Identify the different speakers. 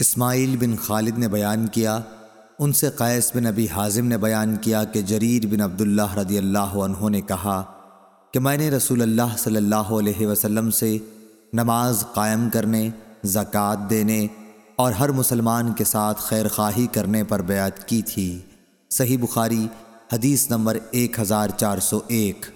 Speaker 1: اسماعیل بن خالد نے بیان کیا۔ ان سے قیس بن ابی حازم نے بیان کیا کہ جریر بن عبداللہ رضی اللہ عنہ نے کہا کہ میں نے رسول اللہ صلی اللہ علیہ وسلم سے نماز قائم کرنے، زکوٰۃ دینے اور ہر مسلمان کے ساتھ خیر خواہی کرنے پر بیعت کی تھی۔ صحیح بخاری حدیث نمبر ایک ہزار چار سو ایک۔